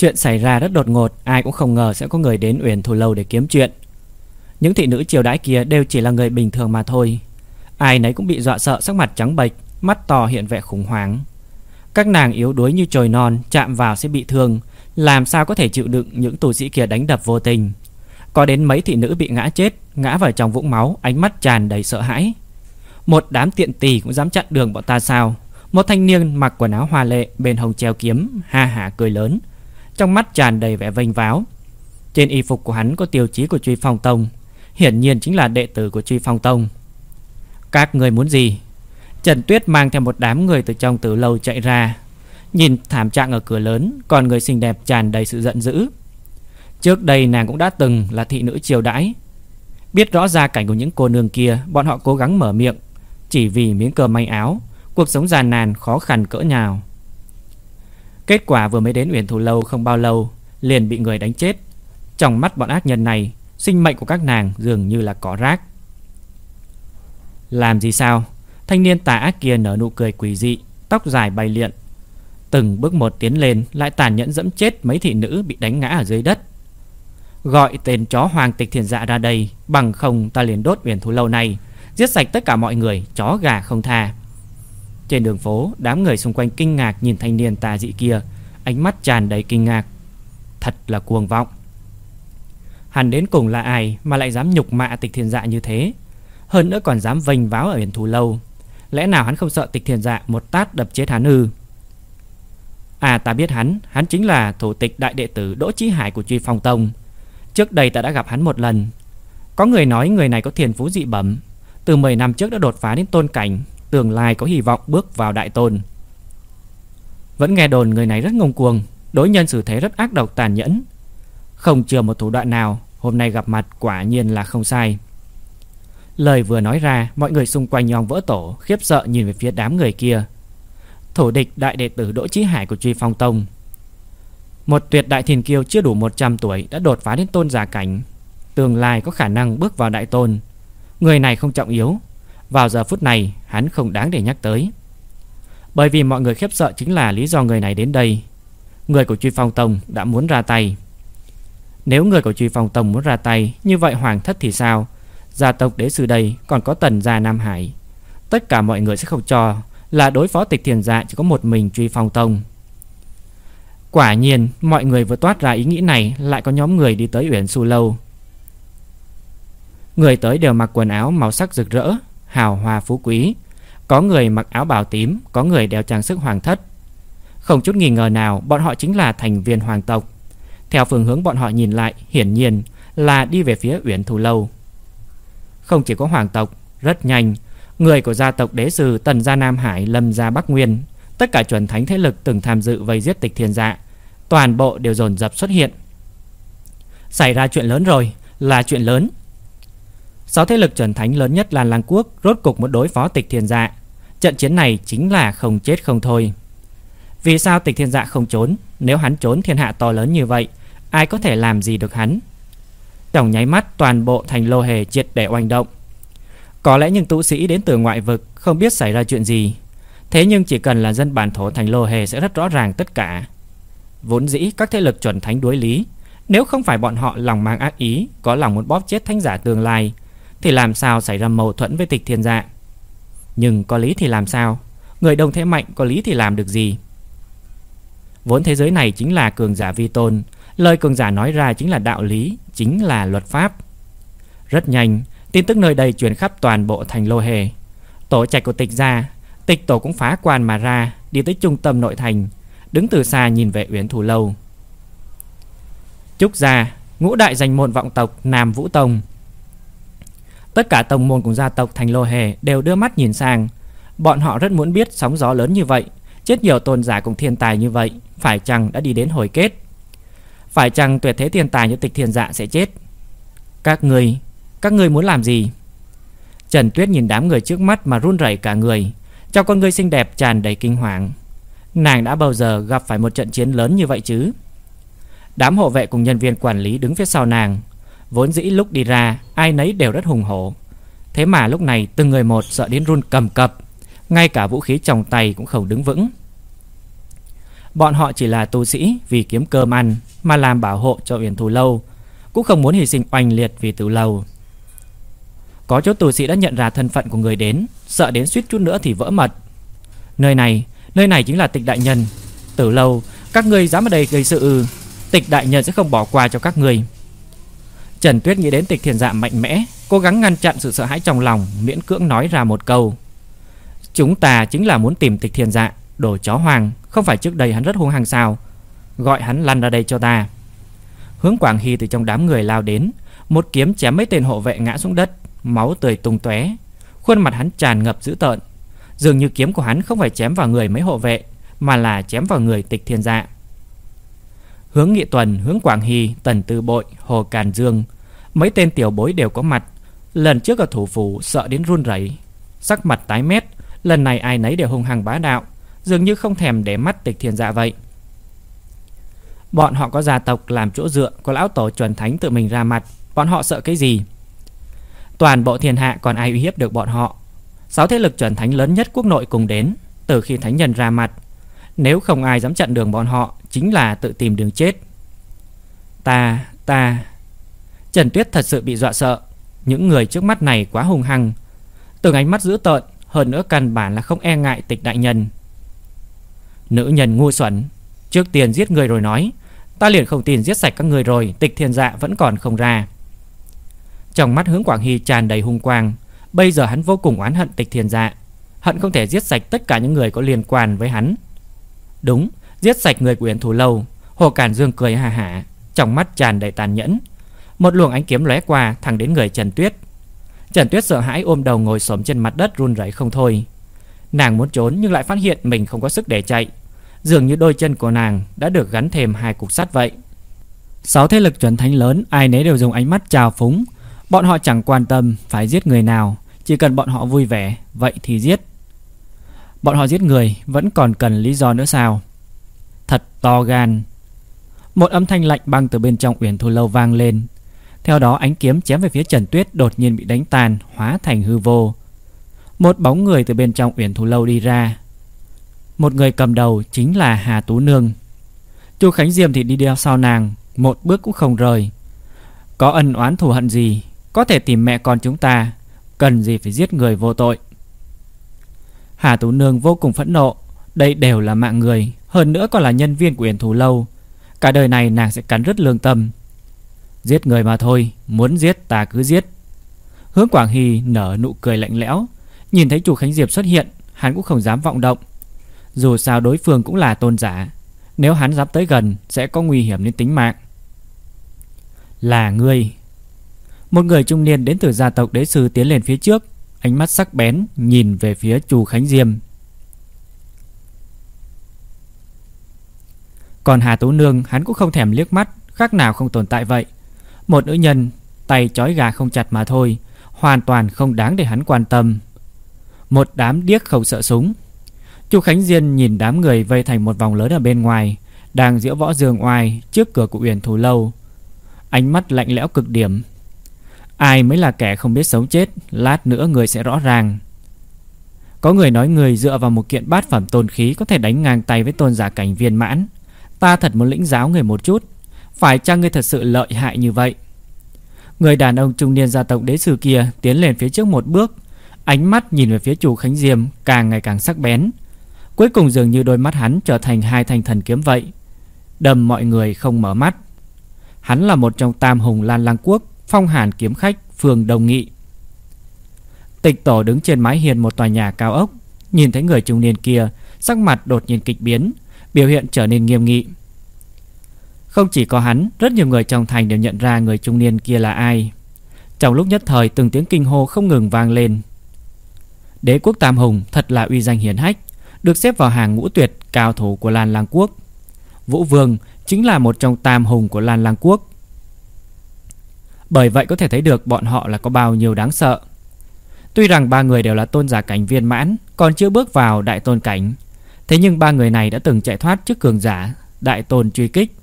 Chuyện xảy ra rất đột ngột, Ai cũng không ngờ sẽ có người đến Uyển Thù Lâu để kiếm chuyện. Những thị nữ triều đãi kia đều chỉ là người bình thường mà thôi. Ai nấy cũng bị dọa sợ sắc mặt trắng bệch, Mắt to hiện vẻ khủng hoảng. Các nàng yếu đuối như trời non, Chạm vào sẽ bị thương, Làm sao có thể chịu đựng những tù sĩ kia đánh đập vô tình. Có đến mấy thị nữ bị ngã chết, Ngã vào trong vũng máu, Ánh mắt tràn đầy sợ hãi. Một đám tiện tỳ cũng dám chặn đường bọn ta sao? Một thanh niên mặc quần áo hoa lệ, Bên hồng treo kiếm, Ha hả cười lớn. Trong mắt tràn đầy vẻ vênh váo. Trên y phục của hắn có tiêu chí của Truy Phong Tông, Hiển nhiên chính là đệ tử của Truy Phong Tông. Các người muốn gì? Trần Tuyết mang theo một đám người từ trong tử lâu chạy ra. Nhìn thảm trạng ở cửa lớn, Còn người xinh đẹp tràn đầy sự giận dữ. Trước đây nàng cũng đã từng là thị nữ triều đãi. Biết rõ ra cảnh của những cô nương kia, Bọn họ cố gắng mở miệng. Chỉ vì miếng cơm may áo, Cuộc sống giàn nàn khó khăn cỡ nào. Kết quả vừa mới đến Uyển Thủ Lâu không bao lâu, Liền bị người đánh chết. Trong mắt bọn ác nhân này, Sinh mệnh của các nàng dường như là cỏ rác. Làm gì sao? Thanh niên tà ác kia nở nụ cười quỷ dị, Tóc dài bay liện Từng bước một tiến lên, Lại tàn nhẫn dẫm chết mấy thị nữ bị đánh ngã ở dưới đất. Gọi tên chó hoàng tịch thiền dạ ra đây, Bằng không ta liền đốt biển thù lâu này. Giết sạch tất cả mọi người, Chó gà không tha. Trên đường phố, Đám người xung quanh kinh ngạc nhìn thanh niên tà dị kia. Ánh mắt tràn đầy kinh ngạc. Thật là cuồng vọng. Hắn đến cùng là ai Mà lại dám nhục mạ tịch thiền dạ như thế? Hơn nữa còn dám vênh váo ở biển thù lâu. Lẽ nào hắn không sợ tịch thiền dạ Một tát đập chết hắn ư? À ta biết hắn. Hắn chính là thủ tịch đại đệ tử Đỗ Chí Hải của Truy Phong Tông. Trước đây ta đã gặp hắn một lần. Có người nói người này có thiền phú dị bẩm. Từ 10 năm trước đã đột phá đến tôn cảnh. Tương lai có hy vọng bước vào đại tôn. Vẫn nghe đồn người này rất ngông cuồng, Đối nhân xử thế rất ác độc tàn nhẫn. Không chừa một thủ đoạn nào, Hôm nay gặp mặt quả nhiên là không sai. Lời vừa nói ra, Mọi người xung quanh nhong vỡ tổ, Khiếp sợ nhìn về phía đám người kia. Thủ địch đại đệ tử Đỗ Chí Hải của Truy Phong Tông. Một tuyệt đại thiền kiêu chưa đủ 100 tuổi đã đột phá đến tôn giả cảnh. Tương lai có khả năng bước vào đại tôn. Người này không trọng yếu vào giờ phút này, hắn không đáng để nhắc tới. Bởi vì mọi người khiếp sợ chính là lý do người này đến đây. Người của Truy Phong Tông đã muốn ra tay. Nếu người của Truy Phong Tông muốn ra tay, Như vậy Hoàng Thất thì sao? Gia tộc đế sư đây còn có tần gia Nam Hải. Tất cả mọi người sẽ không cho Là đối phó tịch thiền dạ chỉ có một mình Truy Phong Tông. Quả nhiên, mọi người vừa toát ra ý nghĩ này Lại có nhóm người đi tới Uyển Su Lâu. Người tới đều mặc quần áo màu sắc rực rỡ Hào hoa phú quý. Có người mặc áo bào tím, Có người đeo trang sức hoàng thất. Không chút nghi ngờ nào, Bọn họ chính là thành viên hoàng tộc. Theo phương hướng bọn họ nhìn lại, Hiển nhiên là đi về phía Uyển Thù Lâu. Không chỉ có hoàng tộc, Rất nhanh, Người của gia tộc đế sư Tần Gia Nam Hải Lâm Gia Bắc Nguyên, Tất cả chuẩn thánh thế lực từng tham dự vây giết tịch thiên dạ Toàn bộ đều dồn dập xuất hiện. Xảy ra chuyện lớn rồi, Là chuyện lớn. Sáu thế lực chuẩn thánh lớn nhất là Lan Quốc Rốt cục muốn đối phó tịch thiên dạ. Trận chiến này chính là không chết không thôi. Vì sao tịch thiên dạ không trốn? Nếu hắn trốn thiên hạ to lớn như vậy Ai có thể làm gì được hắn? Tổng nháy mắt toàn bộ thành lô hề triệt để oanh động. Có lẽ những tu sĩ đến từ ngoại vực Không biết xảy ra chuyện gì. Thế nhưng chỉ cần là dân bản thổ thành lô hề sẽ rất rõ ràng tất cả. Vốn dĩ các thế lực chuẩn thánh đối lý, nếu không phải bọn họ lòng mang ác ý, có lòng muốn bóp chết thánh giả tương lai, thì làm sao xảy ra mâu thuẫn với tịch thiên dạ. Nhưng có lý thì làm sao? Người đông thế mạnh có lý thì làm được gì? Vốn thế giới này chính là cường giả vi tôn, lời cường giả nói ra chính là đạo lý, chính là luật pháp. Rất nhanh, tin tức nơi đây truyền khắp toàn bộ thành lô hề. Tổ trạch của tịch gia Tịch tổ cũng phá quan mà ra Đi tới trung tâm nội thành Đứng từ xa nhìn về Uyển Thủ Lâu Trúc gia Ngũ đại danh môn vọng tộc Nam Vũ Tông Tất cả tông môn cùng gia tộc thành lô hề Đều đưa mắt nhìn sang. Bọn họ rất muốn biết sóng gió lớn như vậy, Chết nhiều tôn giả cùng thiên tài như vậy, Phải chăng đã đi đến hồi kết? Phải chăng tuyệt thế thiên tài như tịch thiên dạ sẽ chết? Các người Các người muốn làm gì? Trần Tuyết nhìn đám người trước mắt mà run rẩy cả người trong con người xinh đẹp tràn đầy kinh hoàng. Nàng đã bao giờ gặp phải một trận chiến lớn như vậy chứ? Đám hộ vệ cùng nhân viên quản lý đứng phía sau nàng Vốn dĩ lúc đi ra Ai nấy đều rất hùng hổ Thế mà lúc này từng người một sợ đến run cầm cập Ngay cả vũ khí trong tay cũng không đứng vững Bọn họ chỉ là tu sĩ vì kiếm cơm ăn mà làm bảo hộ cho Uyển Thù Lâu, cũng không muốn hy sinh oanh liệt vì Tử Lâu. Có chỗ tu sĩ đã nhận ra thân phận của người đến, sợ đến suýt chút nữa thì vỡ mật. Nơi này, nơi này chính là Tịch đại nhân. Tử Lâu, các ngươi dám ở đây gây sự ư? Tịch đại nhân sẽ không bỏ qua cho các ngươi. Trần Tuyết nghĩ đến Tịch Thiền Dạ mạnh mẽ, cố gắng ngăn chặn sự sợ hãi trong lòng, miễn cưỡng nói ra một câu. Chúng ta chính là muốn tìm Tịch Thiền Dạ, đồ chó hoàng, không phải trước đây hắn rất hung hăng sao? Gọi hắn lăn ra đây cho ta. Hướng Quảng Hy từ trong đám người lao đến, một kiếm chém mấy tên hộ vệ ngã xuống đất, máu tươi tung tóe, khuôn mặt hắn tràn ngập dữ tợn, dường như kiếm của hắn không phải chém vào người mấy hộ vệ, mà là chém vào người Tịch Thiên Dạ. Hướng Nghị Tuần, Hướng Quảng Hy, Tần Tư Bội, Hồ Càn Dương, mấy tên tiểu bối đều có mặt. Lần trước ở thủ phủ sợ đến run rẩy, sắc mặt tái mét, lần này ai nấy đều hung hăng bá đạo, dường như không thèm để mắt Tịch Thiên Dạ vậy. Bọn họ có gia tộc làm chỗ dựa, có lão tổ chuẩn thánh tự mình ra mặt, bọn họ sợ cái gì? Toàn bộ thiên hạ còn ai uy hiếp được bọn họ? Sáu thế lực chuẩn thánh lớn nhất quốc nội cùng đến, từ khi thánh nhân ra mặt, nếu không ai dám chặn đường bọn họ, chính là tự tìm đường chết. Ta, ta. Trần Tuyết thật sự bị dọa sợ, những người trước mắt này quá hung hăng, từng ánh mắt dữ tợn, hơn nữa căn bản là không e ngại Tịch đại nhân. Nữ nhân ngu xuẩn, trước tiên giết người rồi nói, Ta liền không tin giết sạch các người rồi Tịch thiên dạ vẫn còn không ra Trong mắt hướng Quảng Hy tràn đầy hung quang Bây giờ hắn vô cùng oán hận tịch thiên dạ Hận không thể giết sạch tất cả những người có liên quan với hắn Đúng Giết sạch người của yến Thủ Lâu. Hồ Cản Dương cười hà hả, Trong mắt tràn đầy tàn nhẫn. Một luồng ánh kiếm lóe qua, thẳng đến người Trần Tuyết. Trần Tuyết sợ hãi ôm đầu ngồi xổm trên mặt đất run rẩy không thôi. Nàng muốn trốn nhưng lại phát hiện mình không có sức để chạy. Dường như đôi chân của nàng đã được gắn thêm hai cục sắt vậy. Sáu thế lực chuẩn thánh lớn, Ai nấy đều dùng ánh mắt chào phúng. Bọn họ chẳng quan tâm phải giết người nào, Chỉ cần bọn họ vui vẻ, Vậy thì giết. Bọn họ giết người, vẫn còn cần lý do nữa sao? Thật to gan. Một âm thanh lạnh băng từ bên trong uyển thu lâu vang lên. Theo đó ánh kiếm chém về phía Trần Tuyết Đột nhiên bị đánh tàn Hóa thành hư vô. Một bóng người từ bên trong uyển thu lâu đi ra. Một người cầm đầu chính là Hà Tú Nương. Chu Khánh Diêm thì đi đeo sau nàng, Một bước cũng không rời. Có ân oán thù hận gì, Có thể tìm mẹ con chúng ta, Cần gì phải giết người vô tội. Hà Tú Nương vô cùng phẫn nộ đây đều là mạng người, Hơn nữa còn là nhân viên của Yển Thù Lâu. Cả đời này nàng sẽ cắn rứt lương tâm. Giết người mà thôi, Muốn giết ta cứ giết. Hướng Quảng Hy nở nụ cười lạnh lẽo, Nhìn thấy chủ Khánh Diệp xuất hiện, Hắn cũng không dám vọng động. Dù sao đối phương cũng là tôn giả, Nếu hắn dám tới gần Sẽ có nguy hiểm đến tính mạng. Là ngươi. Một người trung niên đến từ gia tộc đế sư tiến lên phía trước, Ánh mắt sắc bén Nhìn về phía chủ Khánh Diệp. Còn Hà Tú Nương hắn cũng không thèm liếc mắt Khác nào không tồn tại vậy Một nữ nhân Tay chói gà không chặt mà thôi Hoàn toàn không đáng để hắn quan tâm Một đám điếc không sợ súng Chu Khánh Diên nhìn đám người vây thành một vòng lớn ở bên ngoài, đang giữa võ dương oai trước cửa của Uyển Thù lâu. Ánh mắt lạnh lẽo cực điểm. Ai mới là kẻ không biết sống chết, lát nữa người sẽ rõ ràng. Có người nói người dựa vào một kiện bát phẩm tôn khí có thể đánh ngang tay với tôn giả cảnh viên mãn. Ta thật muốn lĩnh giáo người một chút, phải chăng ngươi thật sự lợi hại như vậy? Người đàn ông trung niên gia tộc đế sử kia tiến lên phía trước một bước, ánh mắt nhìn về phía chủ Khánh Diêm càng ngày càng sắc bén, Cuối cùng dường như đôi mắt hắn trở thành hai thanh thần kiếm vậy. Đầm mọi người không mở mắt. Hắn là một trong tam hùng Lan Lang Quốc Phong hàn kiếm khách phường Đồng Nghị. Tịch tổ đứng trên mái hiền một tòa nhà cao ốc Nhìn thấy người trung niên kia Sắc mặt đột nhiên kịch biến. Biểu hiện trở nên nghiêm nghị Không chỉ có hắn Rất nhiều người trong thành đều nhận ra người trung niên kia là ai Trong lúc nhất thời từng tiếng kinh hô không ngừng vang lên Đế quốc Tam Hùng thật là uy danh hiển hách được xếp vào hàng ngũ tuyệt cao thủ của Lan Lang Quốc. Vũ Vương chính là một trong tam hùng của Lan Lang Quốc. Bởi vậy có thể thấy được bọn họ là có bao nhiêu đáng sợ. Tuy rằng ba người đều là tôn giả cảnh viên mãn, còn chưa bước vào đại tôn cảnh, thế nhưng ba người này đã từng chạy thoát trước cường giả, đại tôn truy kích.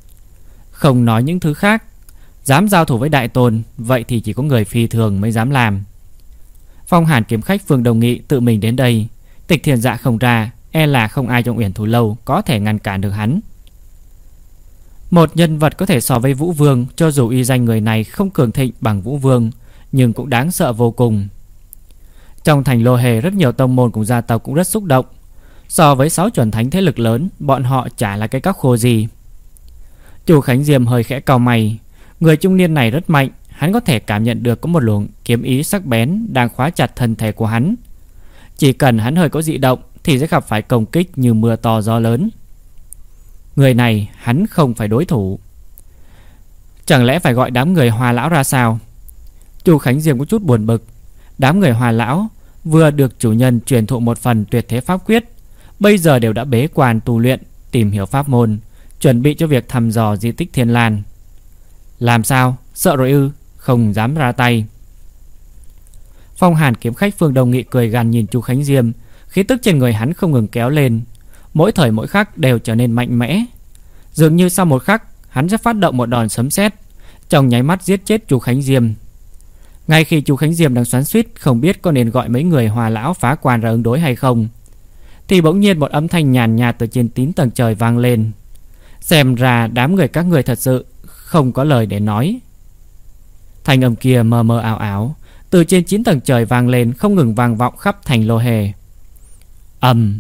Không nói những thứ khác, dám giao thủ với đại tôn, vậy thì chỉ có người phi thường mới dám làm. Phong Hàn kiếm khách Phương Đồng Nghị tự mình đến đây, Tịch thiền Dạ không ra, E là không ai trong uyển thủ lâu Có thể ngăn cản được hắn Một nhân vật có thể so với Vũ Vương Cho dù y danh người này không cường thịnh bằng Vũ Vương Nhưng cũng đáng sợ vô cùng Trong thành lô hề Rất nhiều tông môn cùng gia tộc cũng rất xúc động So với sáu chuẩn thánh thế lực lớn, Bọn họ chả là cái cóc khô gì. Chủ Khánh Diêm hơi khẽ cau mày. Người trung niên này rất mạnh, Hắn có thể cảm nhận được có một luồng kiếm ý sắc bén Đang khóa chặt thân thể của hắn. Chỉ cần hắn hơi có dị động Thì sẽ gặp phải công kích như mưa to gió lớn. Người này hắn không phải đối thủ. Chẳng lẽ phải gọi đám người hòa lão ra sao? Chủ Khánh Diêm có chút buồn bực. Đám người hòa lão Vừa được chủ nhân truyền thụ một phần tuyệt thế pháp quyết Bây giờ đều đã bế quan tu luyện, Tìm hiểu pháp môn, Chuẩn bị cho việc thăm dò di tích Thiên Lan. Làm sao? Sợ rồi ư? Không dám ra tay. Phong hàn kiếm khách Phương Đông Nghị cười gằn nhìn chu Khánh Diêm, Khí tức trên người hắn không ngừng kéo lên. Mỗi thời mỗi khắc đều trở nên mạnh mẽ. Dường như sau một khắc, Hắn sẽ phát động một đòn sấm sét, Trong nháy mắt giết chết chu Khánh Diêm. Ngay khi chu Khánh Diêm đang xoắn xuýt Không biết có nên gọi mấy người hòa lão phá quan ra ứng đối hay không. Thì bỗng nhiên một âm thanh nhàn nhạt từ trên tín tầng trời vang lên. Xem ra đám người các người thật sự Không có lời để nói. Thanh âm kia mờ mờ ảo ảo, Từ trên chín tầng trời vang lên Không ngừng vang vọng khắp thành lô hề Âm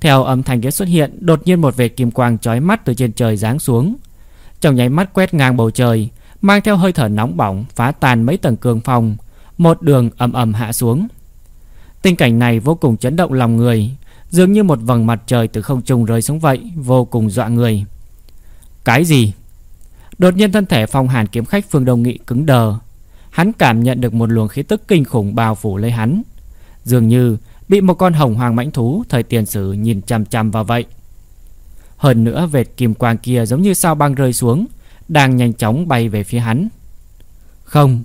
Theo âm thanh kia xuất hiện, Đột nhiên một vệt kim quang chói mắt từ trên trời giáng xuống. Trong nháy mắt quét ngang bầu trời, Mang theo hơi thở nóng bỏng, Phá tan mấy tầng cường phong. Một đường ầm ầm hạ xuống. Tình cảnh này vô cùng chấn động lòng người, Dường như một vầng mặt trời từ không trung rơi xuống vậy, Vô cùng dọa người. Cái gì? Đột nhiên thân thể phong hàn kiếm khách Phương Đông Nghị cứng đờ. Hắn cảm nhận được một luồng khí tức kinh khủng bao phủ lấy hắn. Dường như bị một con hồng hoàng mãnh thú Thời tiền sử nhìn chăm chăm vào vậy. Hơn nữa vệt kim quang kia giống như sao băng rơi xuống, Đang nhanh chóng bay về phía hắn. Không.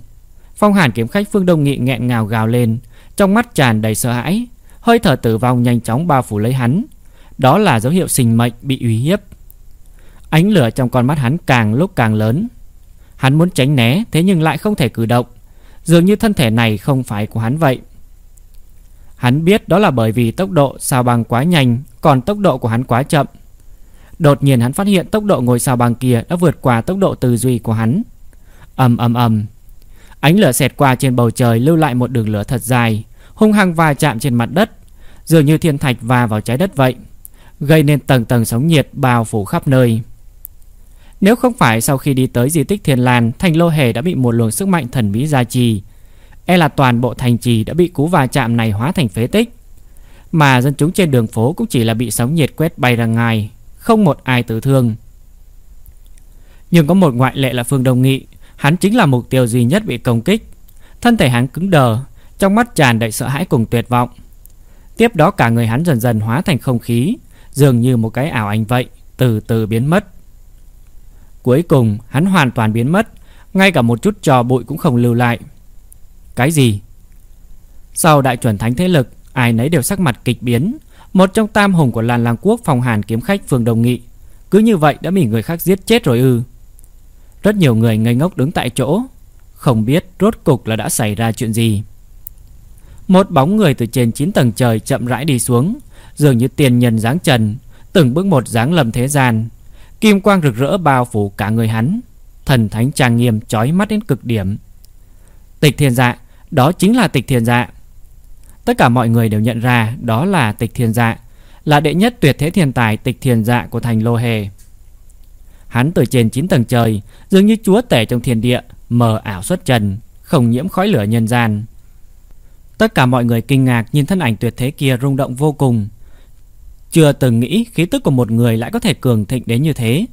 Phong hàn kiếm khách Phương Đông Nghị nghẹn ngào gào lên trong mắt tràn đầy sợ hãi, Hơi thở tử vong nhanh chóng bao phủ lấy hắn. Đó là dấu hiệu sinh mệnh bị uy hiếp. Ánh lửa trong con mắt hắn càng lúc càng lớn. Hắn muốn tránh né, Thế nhưng lại không thể cử động. Dường như thân thể này không phải của hắn vậy. Hắn biết đó là bởi vì tốc độ sao băng quá nhanh, Còn tốc độ của hắn quá chậm. Đột nhiên hắn phát hiện tốc độ ngôi sao băng kia Đã vượt qua tốc độ tư duy của hắn. Ầm ầm ầm. Ánh lửa xẹt qua trên bầu trời Lưu lại một đường lửa thật dài hung hăng va chạm trên mặt đất, dường như thiên thạch va vào trái đất vậy, gây nên tầng tầng sóng nhiệt bao phủ khắp nơi. Nếu không phải sau khi đi tới di tích Thiên Lan, thành Lô Hề đã bị một luồng sức mạnh thần bí gia trì, e là toàn bộ thành trì đã bị cú va chạm này hóa thành phế tích. Mà dân chúng trên đường phố cũng chỉ là bị sóng nhiệt quét bay ra ngoài, không một ai tử thương. Nhưng có một ngoại lệ là Phương Đông Nghị, hắn chính là mục tiêu duy nhất bị công kích. Thân thể hắn cứng đờ, trong mắt tràn đầy sợ hãi cùng tuyệt vọng. Tiếp đó cả người hắn dần dần hóa thành không khí Dường như một cái ảo ảnh vậy Từ từ biến mất. Cuối cùng hắn hoàn toàn biến mất Ngay cả một chút trò bụi cũng không lưu lại. Cái gì? Sau đại chuẩn thánh thế lực Ai nấy đều sắc mặt kịch biến. Một trong tam hùng của làn làng quốc phòng hàn kiếm khách phường Đồng Nghị. Cứ như vậy đã bị người khác giết chết rồi ư. Rất nhiều người ngây ngốc đứng tại chỗ. Không biết rốt cục là đã xảy ra chuyện gì. Một bóng người từ trên 9 tầng trời chậm rãi đi xuống, Dường như tiền nhân dáng trần, Từng bước một dáng lầm thế gian. Kim quang rực rỡ bao phủ cả người hắn, Thần thánh trang nghiêm chói mắt đến cực điểm. Tịch thiên dạ Đó chính là tịch thiên dạ. Tất cả mọi người đều nhận ra Đó là tịch thiên dạ Là đệ nhất tuyệt thế thiên tài tịch thiên dạ của thành Lô Hề. Hắn từ trên 9 tầng trời Dường như chúa tể trong thiên địa Mờ ảo xuất trần Không nhiễm khói lửa nhân gian Tất cả mọi người kinh ngạc nhìn thân ảnh tuyệt thế kia rung động vô cùng. Chưa từng nghĩ khí tức của một người lại có thể cường thịnh đến như thế.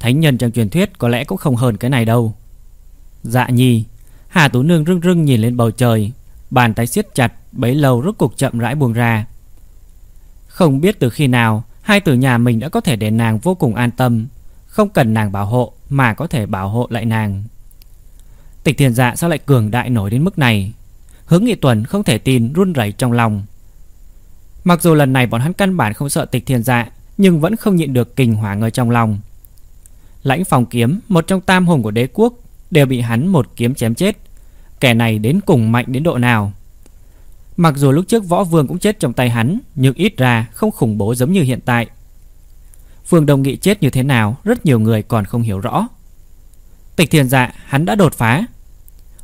Thánh nhân trong truyền thuyết có lẽ cũng không hơn cái này đâu. Dạ nhi, Hà Tú Nương rưng rưng nhìn lên bầu trời, bàn tay siết chặt, bấy lâu rốt cục chậm rãi buông ra. Không biết từ khi nào, hai tử nhà mình đã có thể để nàng vô cùng an tâm, không cần nàng bảo hộ mà có thể bảo hộ lại nàng. Tịch thiền dạ sao lại cường đại nổi đến mức này? Hướng Nghị Tuần không thể tin run rẩy trong lòng. Mặc dù lần này bọn hắn căn bản không sợ tịch thiên dạ, nhưng vẫn không nhịn được kinh hoàng ở trong lòng. Lãnh phòng kiếm, một trong tam hùng của đế quốc, đều bị hắn một kiếm chém chết. Kẻ này đến cùng mạnh đến độ nào? Mặc dù lúc trước võ vương cũng chết trong tay hắn Nhưng ít ra không khủng bố giống như hiện tại Phương Đông Nghị chết như thế nào, Rất nhiều người còn không hiểu rõ. Tịch thiền dạ hắn đã đột phá.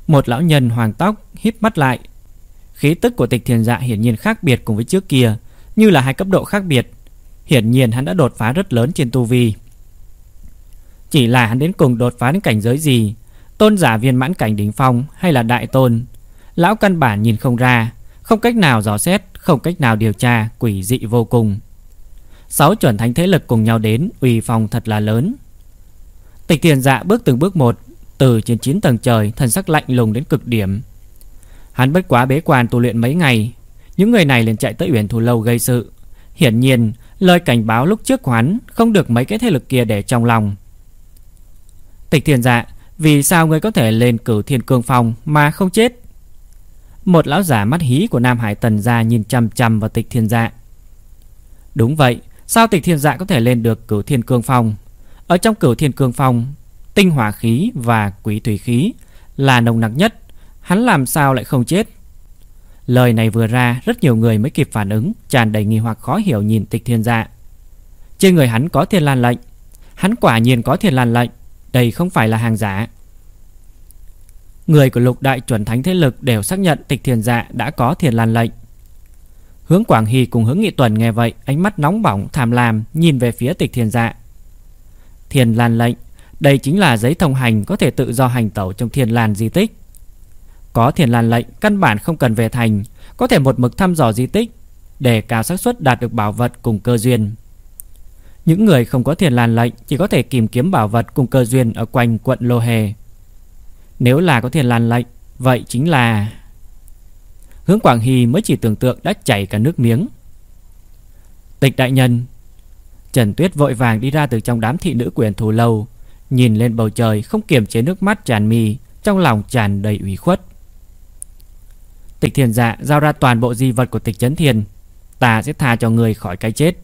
Một lão nhân hoàng tóc, híp mắt lại. Khí tức của tịch thiền dạ hiển nhiên khác biệt cùng với trước kia, Như là hai cấp độ khác biệt. Hiển nhiên hắn đã đột phá rất lớn trên tu vi. Chỉ là hắn đến cùng đột phá đến cảnh giới gì? Tôn giả viên mãn cảnh đỉnh phong hay là đại tôn? Lão căn bản nhìn không ra, Không cách nào dò xét, Không cách nào điều tra, Quỷ dị vô cùng. Sáu chuẩn thánh thế lực cùng nhau đến, Uy phong thật là lớn. Tịch thiền dạ bước từng bước một Từ trên 9 tầng trời Thần sắc lạnh lùng đến cực điểm. Hắn bất quá bế quan tu luyện mấy ngày, Những người này liền chạy tới Uyển Thù Lâu gây sự. Hiển nhiên, Lời cảnh báo lúc trước của hắn Không được mấy cái thế lực kia để trong lòng. Tịch thiền dạ Vì sao ngươi có thể lên cửu thiên cương phong Mà không chết? Một lão giả mắt hí của Nam Hải Tần gia Nhìn chăm chăm vào tịch thiên dạ. Đúng vậy Sao tịch thiên dạ có thể lên được cửu thiên cương phong? Ở trong cửu thiên cương phong, Tinh hỏa khí và quý thủy khí Là nồng nặc nhất. Hắn làm sao lại không chết? Lời này vừa ra, Rất nhiều người mới kịp phản ứng, Tràn đầy nghi hoặc khó hiểu nhìn tịch thiên dạ. Trên người hắn có thiên lan lệnh. Hắn quả nhiên có thiên lan lệnh. Đây không phải là hàng giả. Người của lục đại chuẩn thánh thế lực Đều xác nhận tịch thiên dạ đã có thiên lan lệnh. Hướng Quảng Hy cùng hướng Nghị Tuần nghe vậy, Ánh mắt nóng bỏng, tham lam, Nhìn về phía tịch thiền dạ. Thiền lan lệnh, Đây chính là giấy thông hành Có thể tự do hành tẩu trong thiền lan di tích. Có thiền lan lệnh, Căn bản không cần về thành, Có thể một mực thăm dò di tích, Để cao xác suất đạt được bảo vật cùng cơ duyên. Những người không có thiền lan lệnh Chỉ có thể tìm kiếm bảo vật cùng cơ duyên Ở quanh quận Lô Hề Nếu là có thiền lan lệnh, Vậy chính là Hướng Quảng Hy mới chỉ tưởng tượng đã chảy cả nước miếng. Tịch đại nhân, Trần Tuyết vội vàng đi ra từ trong đám thị nữ quyền thù lâu, Nhìn lên bầu trời không kiềm chế nước mắt tràn mi, Trong lòng tràn đầy ủy khuất. Tịch thiền dạ giao ra toàn bộ di vật của tịch chấn thiền, Ta sẽ tha cho người khỏi cái chết.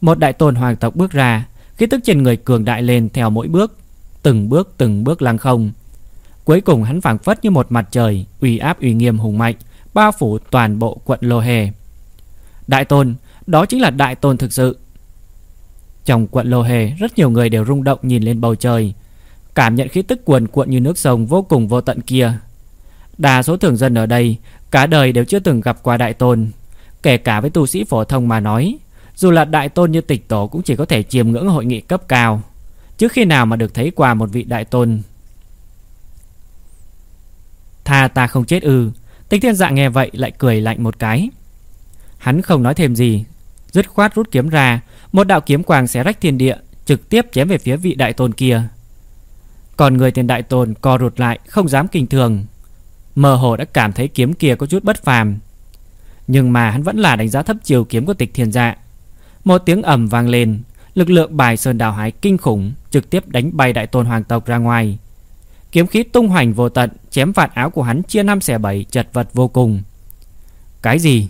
Một đại tôn hoàng tộc bước ra, Khí tức trên người cường đại lên theo mỗi bước, Từng bước từng bước lăng không. Cuối cùng hắn phảng phất như một mặt trời, Uy áp uy nghiêm hùng mạnh Bao phủ toàn bộ quận Lô Hề Đại tôn, Đó chính là đại tôn thực sự. Trong quận Lô Hề Rất nhiều người đều rung động nhìn lên bầu trời. Cảm nhận khí tức cuồn cuộn như nước sông Vô cùng vô tận kia. Đa số thường dân ở đây, Cả đời đều chưa từng gặp qua đại tôn. Kể cả với tu sĩ phổ thông mà nói, Dù là đại tôn như tịch tổ Cũng chỉ có thể chiêm ngưỡng hội nghị cấp cao Trước khi nào mà được thấy qua một vị đại tôn. Tha ta không chết ư Tịch thiên dạ nghe vậy lại cười lạnh một cái. Hắn không nói thêm gì, Dứt khoát rút kiếm ra, Một đạo kiếm quang xé rách thiên địa, Trực tiếp chém về phía vị đại tôn kia. Còn người tiền đại tôn co rụt lại, Không dám kinh thường. Mờ hồ đã cảm thấy kiếm kia có chút bất phàm. Nhưng mà hắn vẫn là đánh giá thấp chiều kiếm của tịch thiên dạ. Một tiếng ầm vang lên, Lực lượng bài sơn đào hái kinh khủng, Trực tiếp đánh bay đại tôn hoàng tộc ra ngoài. Kiếm khí tung hoành vô tận Chém vạt áo của hắn chia năm xẻ bảy Chật vật vô cùng. Cái gì?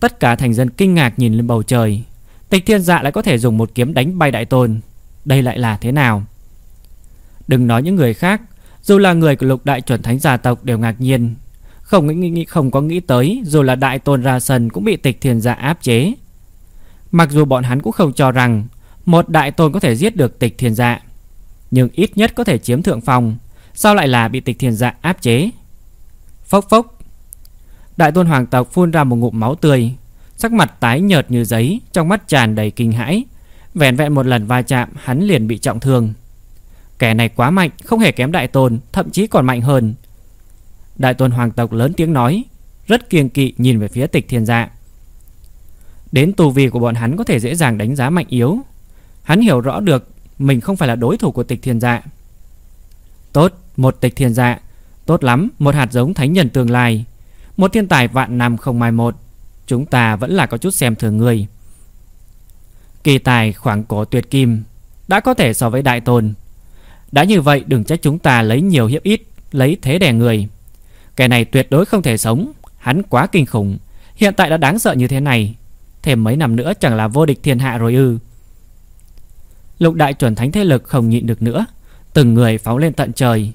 Tất cả thành dân kinh ngạc nhìn lên bầu trời. Tịch thiên dạ lại có thể dùng một kiếm đánh bay đại tôn. Đây lại là thế nào? Đừng nói những người khác dù là người của lục đại chuẩn thánh gia tộc đều ngạc nhiên. Không nghĩ, nghĩ không có nghĩ tới Dù là đại tôn ra sân cũng bị tịch Thiên dạ áp chế. Mặc dù bọn hắn cũng không cho rằng Một đại tôn có thể giết được tịch Thiên dạ nhưng ít nhất có thể chiếm thượng phòng Sao lại là bị tịch Thiên dạ áp chế? Phốc phốc. Đại tôn hoàng tộc phun ra một ngụm máu tươi. Sắc mặt tái nhợt như giấy, Trong mắt tràn đầy kinh hãi. Vẹn vẹn một lần va chạm, Hắn liền bị trọng thương. Kẻ này quá mạnh, Không hề kém đại tôn, Thậm chí còn mạnh hơn. Đại tôn hoàng tộc lớn tiếng nói, Rất kiêng kỵ nhìn về phía tịch thiên dạ. Đến tù vi của bọn hắn có thể dễ dàng đánh giá mạnh yếu. Hắn hiểu rõ được mình không phải là đối thủ của tịch thiên dạ. Tốt, Một tịch thiên dạ. Tốt lắm, Một hạt giống thánh nhân tương lai. Một thiên tài vạn năm không mai một. Chúng ta vẫn là có chút xem thường người. Kỳ tài khoảng cổ tuyệt kim. Đã có thể so với đại tôn. Đã như vậy, đừng trách chúng ta lấy nhiều hiếp ít, Lấy thế đè người. Kẻ này tuyệt đối không thể sống. Hắn quá kinh khủng. Hiện tại đã đáng sợ như thế này. Thêm mấy năm nữa chẳng là vô địch thiên hạ rồi ư. Lục đại chuẩn thánh thế lực không nhịn được nữa. Từng người phóng lên tận trời.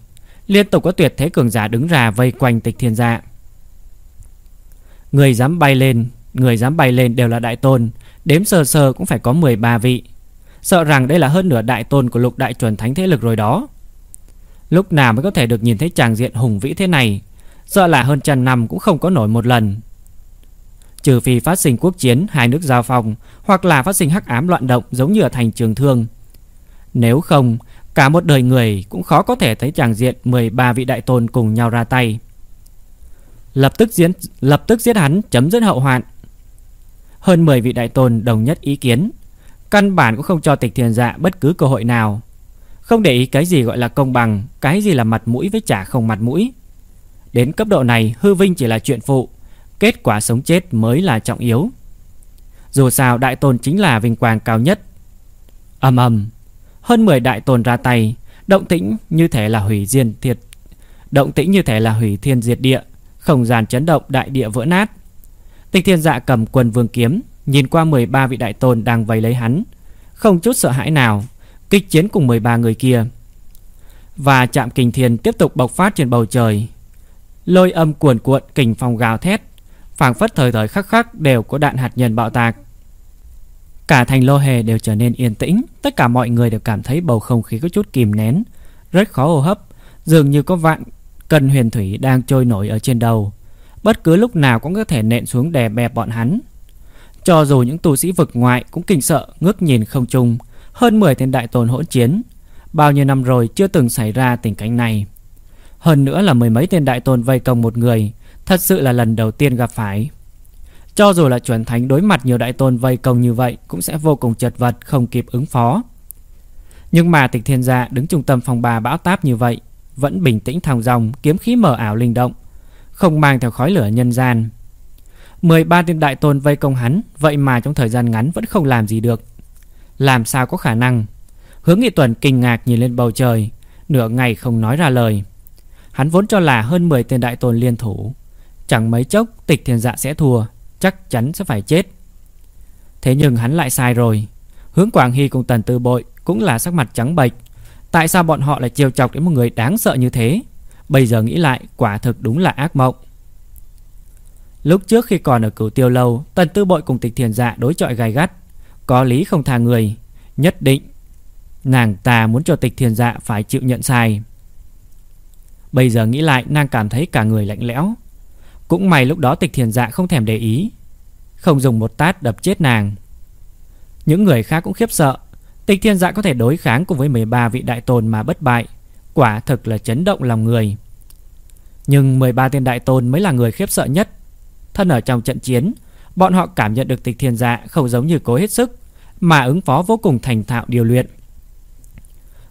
Liên tục có tuyệt thế cường giả đứng ra vây quanh tịch thiên dạ Người dám bay lên, Người dám bay lên đều là đại tôn. Đếm sơ sơ cũng phải có 13 vị. Sợ rằng đây là hơn nửa đại tôn của lục đại chuẩn thánh thế lực rồi đó. Lúc nào mới có thể được nhìn thấy tràng diện hùng vĩ thế này? Sợ là hơn trăm năm cũng không có nổi một lần. Trừ phi phát sinh quốc chiến, Hai nước giao phong, Hoặc là phát sinh hắc ám loạn động giống như ở thành trường thương. Nếu không, Cả một đời người cũng khó có thể thấy tràng diện 13 vị đại tôn cùng nhau ra tay. Lập tức diễn, lập tức giết hắn, chấm dứt hậu hoạn. Hơn 10 vị đại tôn đồng nhất ý kiến. Căn bản cũng không cho tịch thiền dạ bất cứ cơ hội nào. Không để ý cái gì gọi là công bằng, Cái gì là mặt mũi với trả không mặt mũi. Đến cấp độ này, hư vinh chỉ là chuyện phụ, Kết quả sống chết mới là trọng yếu. Dù sao, đại tôn chính là vinh quang cao nhất. Ầm ầm. Hơn 10 đại tôn ra tay. Động tĩnh như thể là hủy diệt thiệt, Động tĩnh như thể là hủy thiên diệt địa, Không gian chấn động, đại địa vỡ nát. Tịch thiên dạ cầm quần vương kiếm, Nhìn qua 13 vị đại tôn đang vây lấy hắn. Không chút sợ hãi nào, Kích chiến cùng 13 người kia. Và chạm kình thiên tiếp tục bộc phát trên bầu trời. Lôi âm cuồn cuộn, kình phong gào thét. Phảng phất thời thời khắc khắc đều có đạn hạt nhân bạo tạc. Cả thành lô hề đều trở nên yên tĩnh Tất cả mọi người đều cảm thấy bầu không khí có chút kìm nén Rất khó hô hấp Dường như có vạn cần huyền thủy đang trôi nổi ở trên đầu Bất cứ lúc nào cũng có thể nện xuống đè bẹp bọn hắn cho dù những tu sĩ vực ngoại cũng kinh sợ ngước nhìn không trung, hơn 10 tên đại tôn hỗn chiến, bao nhiêu năm rồi chưa từng xảy ra tình cảnh này. Hơn nữa là mười mấy tên đại tôn vây công một người, thật sự là lần đầu tiên gặp phải. Cho dù là chuẩn thánh đối mặt nhiều đại tôn vây công như vậy cũng sẽ vô cùng chật vật không kịp ứng phó. Nhưng mà tịch thiên gia đứng trung tâm phòng bà bão táp như vậy, vẫn bình tĩnh thòng dòng, kiếm khí mờ ảo linh động, không mang theo khói lửa nhân gian. 13 tên đại tôn vây công hắn Vậy mà trong thời gian ngắn vẫn không làm gì được. Làm sao có khả năng? Hướng nghị tuần kinh ngạc nhìn lên bầu trời Nửa ngày không nói ra lời. Hắn vốn cho là hơn 10 tên đại tôn liên thủ. Chẳng mấy chốc tịch thiên dạ sẽ thua. Chắc chắn sẽ phải chết. Thế nhưng hắn lại sai rồi. Hướng Quảng Hy cùng Tần Tư Bội Cũng là sắc mặt trắng bệch. Tại sao bọn họ lại chiều chọc đến một người đáng sợ như thế? Bây giờ nghĩ lại, quả thực đúng là ác mộng. Lúc trước khi còn ở cửu tiêu lâu, Tần tư bội cùng tịch thiền dạ đối chọi gai gắt. Có lý không tha người. Nhất định, Nàng ta muốn cho tịch thiền dạ phải chịu nhận sai. Bây giờ nghĩ lại, nàng cảm thấy cả người lạnh lẽo. Cũng may lúc đó tịch thiền dạ không thèm để ý. Không dùng một tát đập chết nàng. Những người khác cũng khiếp sợ. Tịch thiên dạ có thể đối kháng cùng với 13 vị đại tôn mà bất bại. Quả thực là chấn động lòng người. Nhưng 13 tên đại tôn mới là người khiếp sợ nhất. Thân ở trong trận chiến, Bọn họ cảm nhận được tịch thiên dạ không giống như cố hết sức, Mà ứng phó vô cùng thành thạo điều luyện.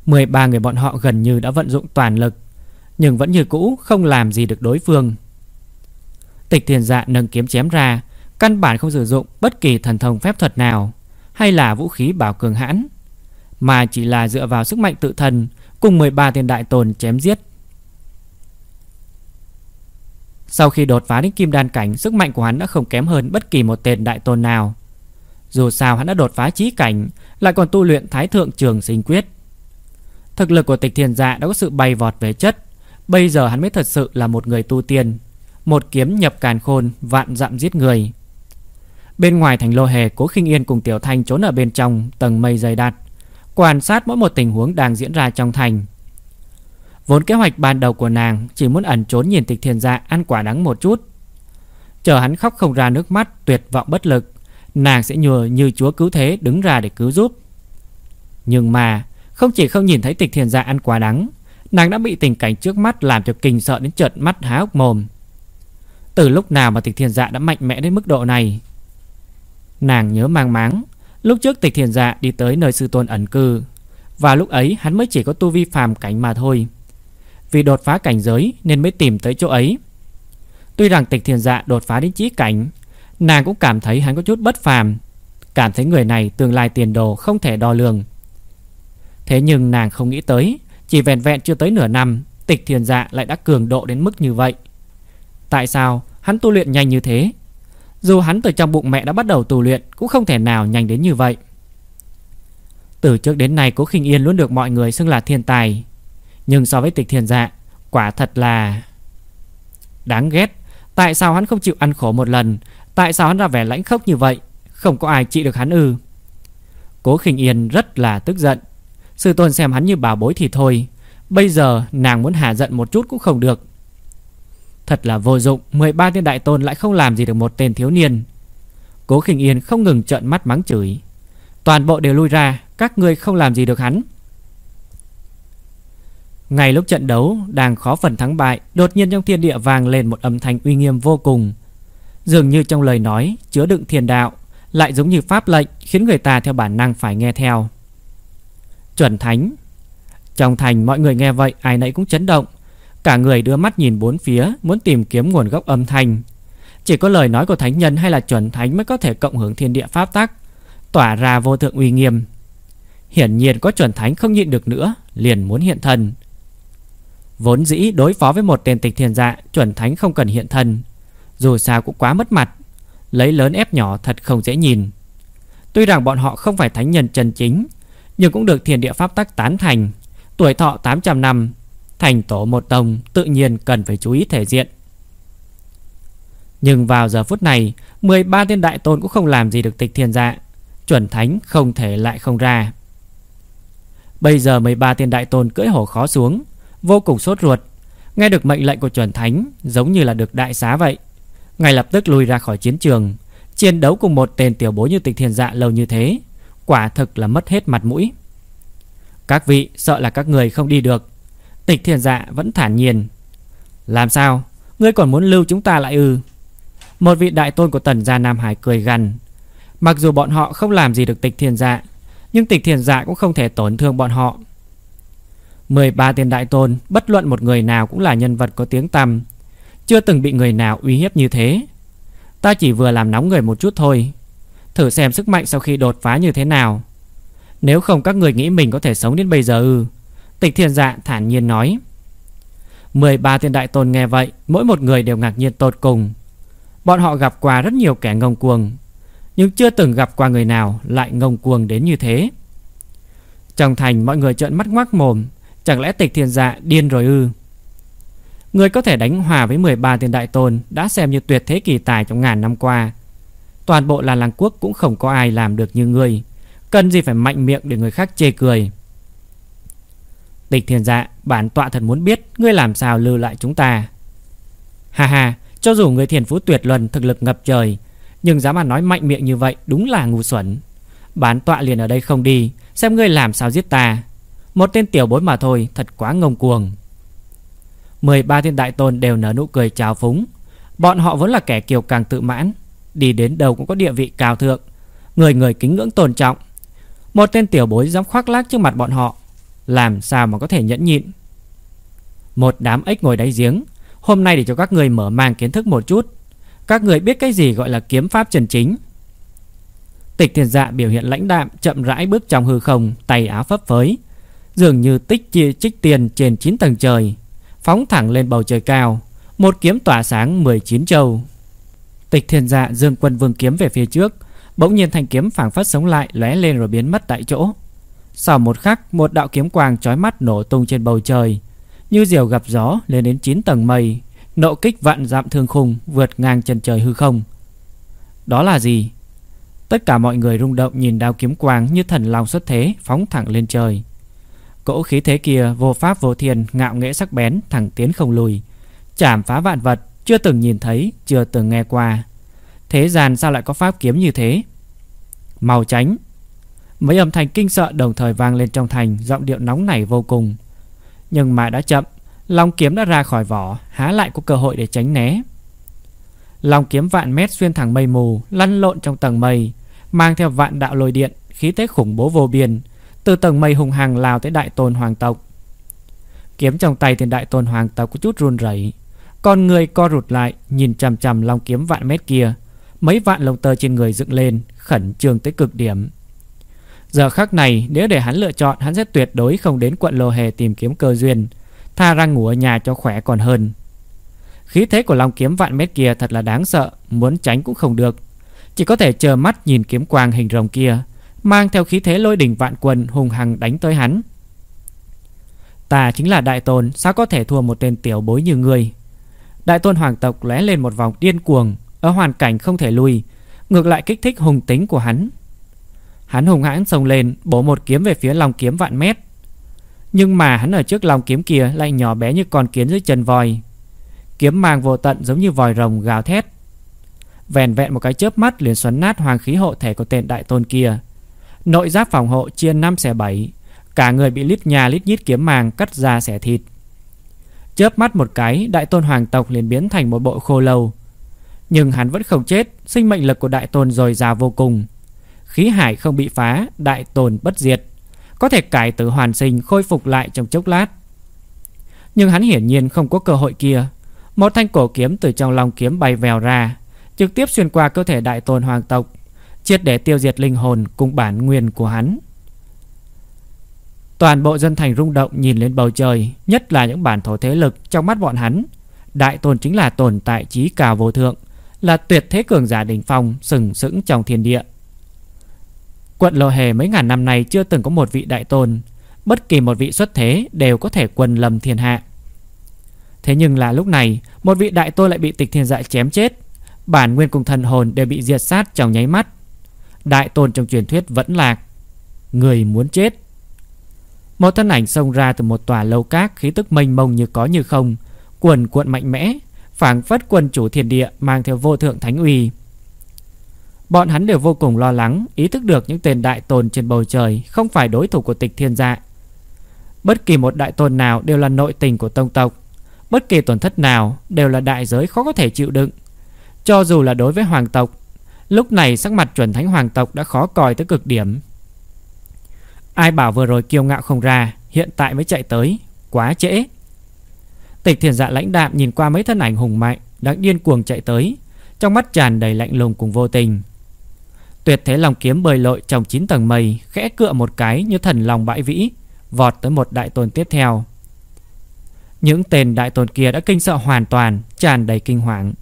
13 người bọn họ gần như đã vận dụng toàn lực, Nhưng vẫn như cũ không làm gì được đối phương. Tịch thiên dạ nâng kiếm chém ra, Căn bản không sử dụng bất kỳ thần thông phép thuật nào, Hay là vũ khí bảo cường hãn, Mà chỉ là dựa vào sức mạnh tự thân Cùng 13 tiền đại tồn chém giết. Sau khi đột phá đến kim đan cảnh, Sức mạnh của hắn đã không kém hơn bất kỳ một tên đại tôn nào. Dù sao hắn đã đột phá trí cảnh, Lại còn tu luyện thái thượng trường sinh quyết. Thực lực của tịch thiền dạ đã có sự bay vọt về chất, Bây giờ hắn mới thật sự là một người tu tiên. Một kiếm nhập càn khôn, Vạn dặm giết người. Bên ngoài thành lô hề Cố khinh yên cùng Tiểu Thanh trốn ở bên trong Tầng mây dày đặc, Quan sát mỗi một tình huống đang diễn ra trong thành. Vốn kế hoạch ban đầu của nàng Chỉ muốn ẩn trốn nhìn tịch thiền dạ ăn quả đắng một chút. Chờ hắn khóc không ra nước mắt, Tuyệt vọng bất lực, Nàng sẽ nhờ như chúa cứu thế đứng ra để cứu giúp. Nhưng mà, Không chỉ không nhìn thấy tịch thiền dạ ăn quả đắng, Nàng đã bị tình cảnh trước mắt Làm cho kinh sợ đến trợn mắt há hốc mồm. Từ lúc nào mà tịch thiền dạ đã mạnh mẽ đến mức độ này? Nàng nhớ mang máng, Lúc trước tịch thiền dạ đi tới nơi sư tôn ẩn cư, Và lúc ấy hắn mới chỉ có tu vi phàm cảnh mà thôi. Vì đột phá cảnh giới nên mới tìm tới chỗ ấy. Tuy rằng tịch thiền dạ đột phá đến chí cảnh, Nàng cũng cảm thấy hắn có chút bất phàm, Cảm thấy người này tương lai tiền đồ không thể đo lường. Thế nhưng nàng không nghĩ tới, Chỉ vẹn vẹn chưa tới nửa năm, Tịch thiền dạ lại đã cường độ đến mức như vậy. Tại sao hắn tu luyện nhanh như thế? Dù hắn từ trong bụng mẹ đã bắt đầu tu luyện, Cũng không thể nào nhanh đến như vậy. Từ trước đến nay, Cố khinh Yên luôn được mọi người xưng là thiên tài. Nhưng so với tịch thiền dạ Quả thật là Đáng ghét. Tại sao hắn không chịu ăn khổ một lần? Tại sao hắn ra vẻ lãnh khốc như vậy? Không có ai trị được hắn ư? Cố khinh yên rất là tức giận. Sư tôn xem hắn như bảo bối thì thôi. Bây giờ nàng muốn hạ giận một chút cũng không được. Thật là vô dụng 13 tên đại tôn lại không làm gì được một tên thiếu niên. Cố khinh yên không ngừng trợn mắt mắng chửi. Toàn bộ đều lui ra, Các ngươi không làm gì được hắn. Ngay lúc trận đấu Đang khó phần thắng bại, Đột nhiên trong thiên địa vang lên một âm thanh uy nghiêm vô cùng. Dường như trong lời nói Chứa đựng thiền đạo, Lại giống như pháp lệnh Khiến người ta theo bản năng phải nghe theo. Chuẩn thánh. Trong thành mọi người nghe vậy, ai nấy cũng chấn động. Cả người đưa mắt nhìn bốn phía, Muốn tìm kiếm nguồn gốc âm thanh. Chỉ có lời nói của thánh nhân hay là chuẩn thánh Mới có thể cộng hưởng thiên địa pháp tắc, Tỏa ra vô thượng uy nghiêm. Hiển nhiên có chuẩn thánh không nhịn được nữa, Liền muốn hiện thân. Vốn dĩ đối phó với một tên tịch thiên dạ Chuẩn thánh không cần hiện thân. Dù sao cũng quá mất mặt, Lấy lớn ép nhỏ thật không dễ nhìn. Tuy rằng bọn họ không phải thánh nhân chân chính, Nhưng cũng được thiền địa pháp tắc tán thành. Tuổi thọ 800 năm Thành tổ một tông tự nhiên cần phải chú ý thể diện. Nhưng vào giờ phút này 13 tên đại tôn cũng không làm gì được tịch thiên dạ. Chuẩn thánh không thể lại không ra. Bây giờ 13 tên đại tôn cưỡi hổ khó xuống, Vô cùng sốt ruột. Nghe được mệnh lệnh của chuẩn thánh, Giống như là được đại xá vậy. Ngay lập tức lùi ra khỏi chiến trường, Chiến đấu cùng một tên tiểu bối như tịch thiên dạ lâu như thế, Quả thực là mất hết mặt mũi. Các vị, sợ là các người không đi được. Tịch thiên dạ vẫn thản nhiên. Làm sao? Ngươi còn muốn lưu chúng ta lại ư? Một vị đại tôn của tần gia Nam Hải cười gằn. Mặc dù bọn họ không làm gì được tịch thiên dạ Nhưng tịch thiên dạ cũng không thể tổn thương bọn họ. 13 tiền đại tôn, Bất luận một người nào cũng là nhân vật có tiếng tăm. Chưa từng bị người nào uy hiếp như thế. Ta chỉ vừa làm nóng người một chút thôi. Thử xem sức mạnh sau khi đột phá như thế nào. Nếu không các người nghĩ mình có thể sống đến bây giờ ư? Tịch thiên dạ thản nhiên nói. 13 tiên đại tôn nghe vậy, Mỗi một người đều ngạc nhiên tột cùng. Bọn họ gặp qua rất nhiều kẻ ngông cuồng, Nhưng chưa từng gặp qua người nào Lại ngông cuồng đến như thế. Trong thành mọi người trợn mắt ngoác mồm, Chẳng lẽ tịch thiên dạ điên rồi ư? Người có thể đánh hòa với 13 tiên đại tôn Đã xem như tuyệt thế kỳ tài trong ngàn năm qua. Toàn bộ là làng quốc cũng không có ai làm được như người. Cần gì phải mạnh miệng để người khác chê cười. Tịch thiên dạ Bản tọa thật muốn biết Ngươi làm sao lưu lại chúng ta. Ha ha, Cho dù người thiền phú tuyệt luân thực lực ngập trời, Nhưng dám mà nói mạnh miệng như vậy Đúng là ngu xuẩn. Bản tọa liền ở đây không đi, Xem ngươi làm sao giết ta. Một tên tiểu bối mà thôi, Thật quá ngông cuồng. 13 thiên đại tôn đều nở nụ cười chào phúng. Bọn họ vốn là kẻ kiều càng tự mãn, Đi đến đâu cũng có địa vị cao thượng, Người người kính ngưỡng tôn trọng. Một tên tiểu bối dám khoác lác trước mặt bọn họ làm sao mà có thể nhẫn nhịn? Một đám ếch ngồi đáy giếng. Hôm nay để cho các người mở mang kiến thức một chút. Các người biết cái gì gọi là kiếm pháp chân chính? Tịch thiền dạ biểu hiện lãnh đạm, Chậm rãi bước trong hư không, Tay áo phấp phới. Dường như tích chia trích tiền trên 9 tầng trời. Phóng thẳng lên bầu trời cao. Một kiếm tỏa sáng 19 châu. Tịch thiên dạ dương quân vương kiếm về phía trước. Bỗng nhiên thanh kiếm phảng phất sống lại, lóe lên rồi biến mất tại chỗ sau một khắc, Một đạo kiếm quang chói mắt nổ tung trên bầu trời. Như diều gặp gió, lên đến 9 tầng mây, Nộ kích vạn dặm thương khung Vượt ngang chân trời hư không. Đó là gì? Tất cả mọi người rung động nhìn đao kiếm quang Như thần long xuất thế, phóng thẳng lên trời. Cỗ khí thế kia vô pháp vô thiên, Ngạo nghễ sắc bén, thẳng tiến không lùi. Chảm phá vạn vật, Chưa từng nhìn thấy, Chưa từng nghe qua. Thế gian sao lại có pháp kiếm như thế? Màu tránh Mấy âm thanh kinh sợ đồng thời vang lên trong thành, Giọng điệu nóng nảy vô cùng. Nhưng mà đã chậm, Long kiếm đã ra khỏi vỏ, Há lại có cơ hội để tránh né. Long kiếm vạn mét xuyên thẳng mây mù, Lăn lộn trong tầng mây, Mang theo vạn đạo lôi điện, Khí thế khủng bố vô biên, Từ tầng mây hùng hàng lao tới đại tôn hoàng tộc. Kiếm trong tay tiền đại tôn hoàng tộc có chút run rẩy, Con người co rụt lại, Nhìn chằm chằm long kiếm vạn mét kia. Mấy vạn lông tơ trên người dựng lên, Khẩn trương tới cực điểm. Giờ khắc này, nếu để hắn lựa chọn, Hắn sẽ tuyệt đối không đến quận Lô Hề tìm kiếm cơ duyên, Tha ra ngủ ở nhà cho khỏe còn hơn. Khí thế của Long kiếm vạn mét kia thật là đáng sợ, Muốn tránh cũng không được. Chỉ có thể chờ mắt nhìn kiếm quang hình rồng kia, Mang theo khí thế lôi đỉnh vạn quân Hùng hằng đánh tới hắn. Ta chính là đại tôn, Sao có thể thua một tên tiểu bối như ngươi? Đại tôn hoàng tộc lóe lên một vòng điên cuồng, Ở hoàn cảnh không thể lui Ngược lại kích thích hùng tính của hắn. Hắn hùng hãn xông lên, Bổ một kiếm về phía lòng kiếm vạn mét. Nhưng mà hắn ở trước lòng kiếm kia Lại nhỏ bé như con kiến dưới chân voi. Kiếm mang vô tận giống như vòi rồng gào thét. Vẹn vẹn một cái chớp mắt liền xoắn nát hoàng khí hộ thể của tên đại tôn kia. Nội giáp phòng hộ chia 5 xẻ 7 Cả người bị lít nhà lít nhít kiếm màng cắt ra xẻ thịt. Chớp mắt một cái, Đại tôn hoàng tộc liền biến thành một bộ khô lâu. Nhưng hắn vẫn không chết, Sinh mệnh lực của đại tôn dồi dào vô cùng. Khí hải không bị phá, Đại tồn bất diệt, Có thể cải tử hoàn sinh khôi phục lại trong chốc lát. Nhưng hắn hiển nhiên không có cơ hội kia. Một thanh cổ kiếm từ trong lòng kiếm bay vèo ra, Trực tiếp xuyên qua cơ thể đại tồn hoàng tộc, Triệt để tiêu diệt linh hồn cùng bản nguyên của hắn. Toàn bộ dân thành rung động nhìn lên bầu trời, Nhất là những bản thổ thế lực trong mắt bọn hắn. Đại tồn chính là tồn tại trí cao vô thượng, Là tuyệt thế cường giả đỉnh phong, Sừng sững trong thiên địa. Quận Lô Hề mấy ngàn năm nay Chưa từng có một vị đại tôn. Bất kỳ một vị xuất thế đều có thể quân lâm thiên hạ. Thế nhưng là lúc này, Một vị đại tôn lại bị tịch thiên dạ chém chết. Bản nguyên cùng thần hồn đều bị diệt sát trong nháy mắt. Đại tôn trong truyền thuyết vẫn lạc Người muốn chết. Một thân ảnh xông ra từ một tòa lâu cát Khí tức mênh mông như có như không. Cuồn cuộn mạnh mẽ, phảng phất quân chủ thiên địa Mang theo vô thượng thánh uy. Bọn hắn đều vô cùng lo lắng, Ý thức được những tên đại tồn trên bầu trời Không phải đối thủ của tịch thiên dạ Bất kỳ một đại tồn nào Đều là nội tình của tông tộc, Bất kỳ tổn thất nào Đều là đại giới khó có thể chịu đựng. Cho dù là đối với hoàng tộc, Lúc này sắc mặt chuẩn thánh hoàng tộc đã khó coi tới cực điểm. Ai bảo vừa rồi kiêu ngạo không ra, Hiện tại mới chạy tới, Quá trễ. Tịch thiền dạ lãnh đạm nhìn qua mấy thân ảnh hùng mạnh, Đang điên cuồng chạy tới, Trong mắt tràn đầy lạnh lùng cùng vô tình. Tuyệt thế lòng kiếm bơi lội trong 9 tầng mây, Khẽ cựa một cái như thần lòng bãi vĩ, Vọt tới một đại tôn tiếp theo. Những tên đại tôn kia đã kinh sợ hoàn toàn, Tràn đầy kinh hoàng.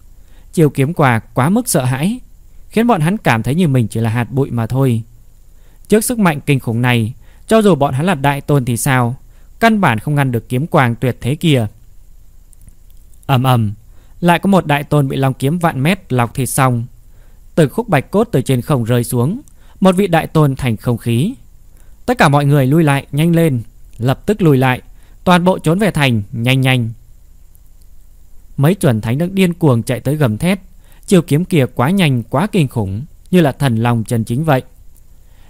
Chiều kiếm quà quá mức sợ hãi, Khiến bọn hắn cảm thấy như mình chỉ là hạt bụi mà thôi. Trước sức mạnh kinh khủng này, Cho dù bọn hắn là đại tôn thì sao? Căn bản không ngăn được kiếm quàng tuyệt thế kia. Ầm ầm, Lại có một đại tôn bị long kiếm vạn mét lọc thịt xong. Từ khúc bạch cốt từ trên không rơi xuống, Một vị đại tôn thành không khí. Tất cả mọi người lui lại, nhanh lên, Lập tức lùi lại, Toàn bộ trốn về thành, nhanh nhanh. Mấy chuẩn thánh đang điên cuồng chạy tới gầm thét, Chiêu kiếm kia quá nhanh, quá kinh khủng, Như là thần lòng chân chính vậy.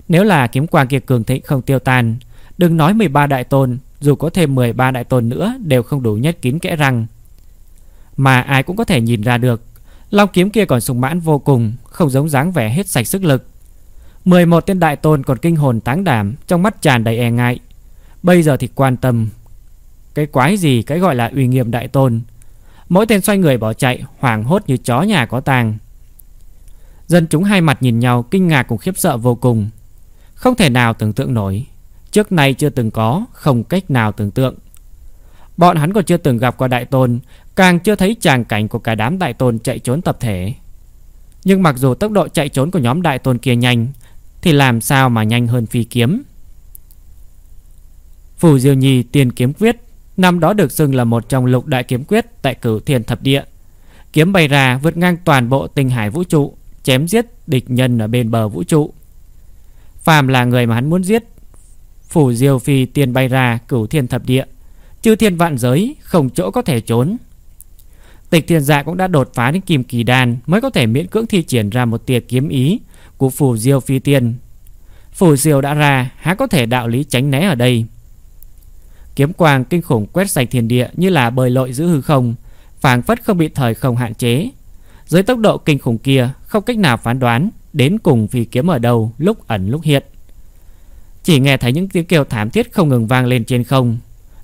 Nếu là kiếm quang kia cường thịnh không tiêu tan, Đừng nói 13 đại tôn, Dù có thêm 13 đại tôn nữa, Đều không đủ nhất kín kẽ răng. Mà ai cũng có thể nhìn ra được Long kiếm kia còn sung mãn vô cùng, Không giống dáng vẻ hết sạch sức lực. 11 tên đại tôn còn kinh hồn táng đảm, Trong mắt tràn đầy e ngại. Bây giờ thì quan tâm. Cái quái gì, cái gọi là uy nghiêm đại tôn? Mỗi tên xoay người bỏ chạy, Hoảng hốt như chó nhà có tàng. Dân chúng hai mặt nhìn nhau, Kinh ngạc cùng khiếp sợ vô cùng. Không thể nào tưởng tượng nổi. Trước nay chưa từng có, Không cách nào tưởng tượng. Bọn hắn còn chưa từng gặp qua đại tôn Càng chưa thấy tràng cảnh của cả đám đại tôn chạy trốn tập thể Nhưng mặc dù tốc độ chạy trốn của nhóm đại tôn kia nhanh Thì làm sao mà nhanh hơn phi kiếm Phủ Diêu Nhi tiền kiếm quyết Năm đó được xưng là một trong lục đại kiếm quyết tại cửu thiền thập địa. Kiếm bay ra vượt ngang toàn bộ tinh hải vũ trụ, chém giết địch nhân ở bên bờ vũ trụ. Phàm là người mà hắn muốn giết, phủ diêu phi tiền bay ra cửu thiên thập địa, chư thiên vạn giới không chỗ có thể trốn. Tịch thiên dạ cũng đã đột phá đến kim kỳ đan mới có thể miễn cưỡng thi triển ra một tia kiếm ý của phủ diêu phi tiên. Phủ diêu đã ra, há có thể đạo lý tránh né ở đây. Kiếm quang kinh khủng quét sạch thiên địa như là bơi lội giữa hư không, phảng phất không bị thời không hạn chế. Dưới tốc độ kinh khủng kia, không cách nào phán đoán đến cùng phi kiếm ở đâu, lúc ẩn lúc hiện. Chỉ nghe thấy những tiếng kêu thảm thiết không ngừng vang lên trên không.